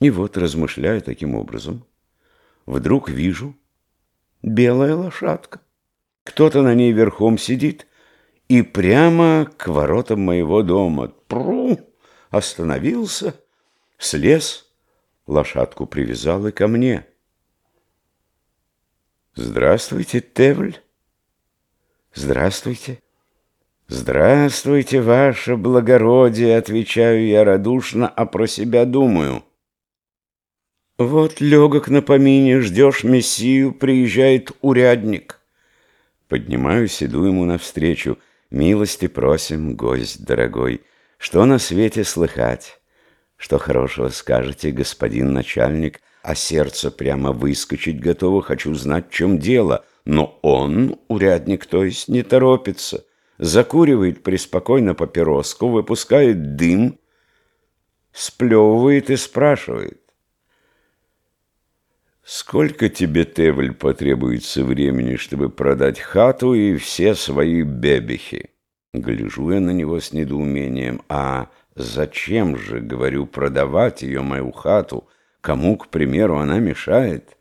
И вот, размышляя таким образом, вдруг вижу белая лошадка. Кто-то на ней верхом сидит, и прямо к воротам моего дома. Пру! Остановился, слез, лошадку привязал и ко мне. Здравствуйте, Тевль. Здравствуйте. Здравствуйте, ваше благородие, отвечаю я радушно, а про себя думаю. Вот легок на помине, ждешь мессию, приезжает урядник. Поднимаюсь, иду ему навстречу. Милости просим, гость дорогой. Что на свете слыхать? Что хорошего скажете, господин начальник? А сердце прямо выскочить готово, хочу знать, в чем дело. Но он, урядник, то есть, не торопится. Закуривает преспокойно папироску, выпускает дым, сплевывает и спрашивает. Сколько тебе, Тевль, потребуется времени, чтобы продать хату и все свои бебехи? Гляжу я на него с недоумением. А зачем же, говорю, продавать ее, мою хату? Кому, к примеру, она мешает?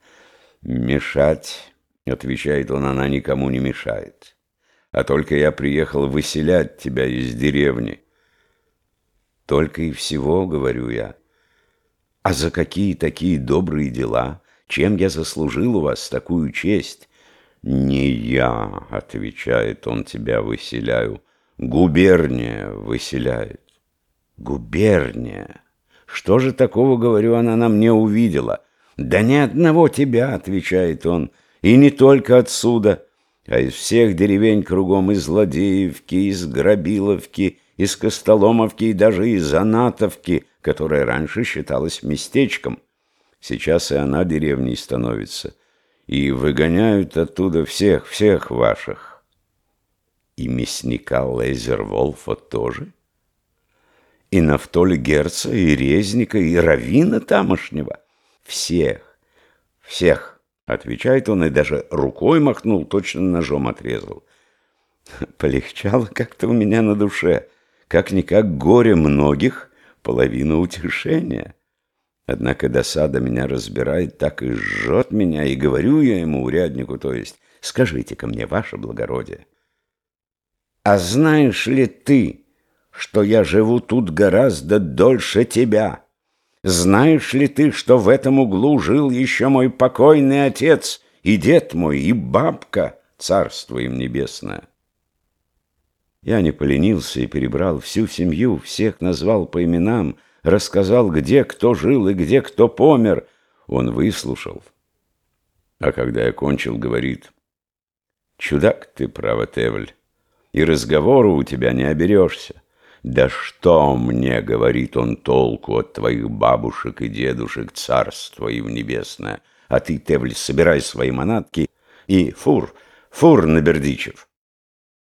Мешать, отвечает он, она никому не мешает. А только я приехал выселять тебя из деревни. Только и всего, говорю я. А за какие такие добрые дела? Чем я заслужил у вас такую честь? Не я, отвечает он, тебя выселяю. Губерния выселяет. Губерния. Что же такого, говорю, она на мне увидела? Да ни одного тебя, отвечает он, и не только отсюда, а из всех деревень кругом, из Злодеевки, из Грабиловки, из Костоломовки и даже из Анатовки, которая раньше считалась местечком. Сейчас и она деревней становится. И выгоняют оттуда всех, всех ваших. И мясника Лейзерволфа тоже. И Нафтоли Герца, и Резника, и Равина тамошнего. Всех, всех, отвечает он, и даже рукой махнул, точно ножом отрезал. Полегчало как-то у меня на душе. Как-никак горе многих, половина утешения. Однако досада меня разбирает, так и жжет меня, и говорю я ему, уряднику, то есть, скажите-ка мне, ваше благородие, а знаешь ли ты, что я живу тут гораздо дольше тебя? Знаешь ли ты, что в этом углу жил еще мой покойный отец, и дед мой, и бабка, царство им небесное? Я не поленился и перебрал всю семью, всех назвал по именам, рассказал, где кто жил и где кто помер. Он выслушал. А когда я кончил, говорит, «Чудак ты, право, Тевль, и разговору у тебя не оберешься. Да что мне, — говорит он, — толку от твоих бабушек и дедушек, царство им небесное. А ты, Тевль, собирай свои манатки и фур, фур на Бердичев».